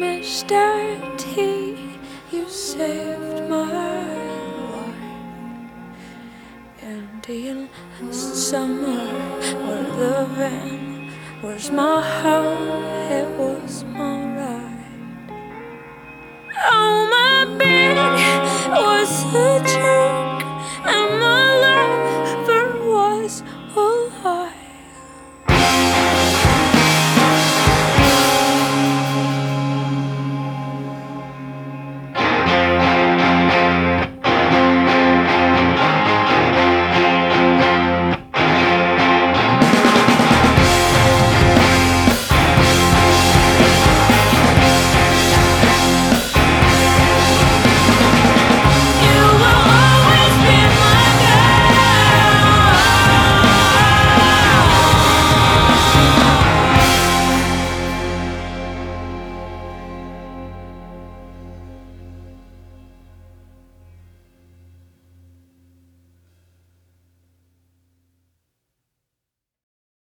Mr. T, you saved my life. And Indian summer, where the van was my home,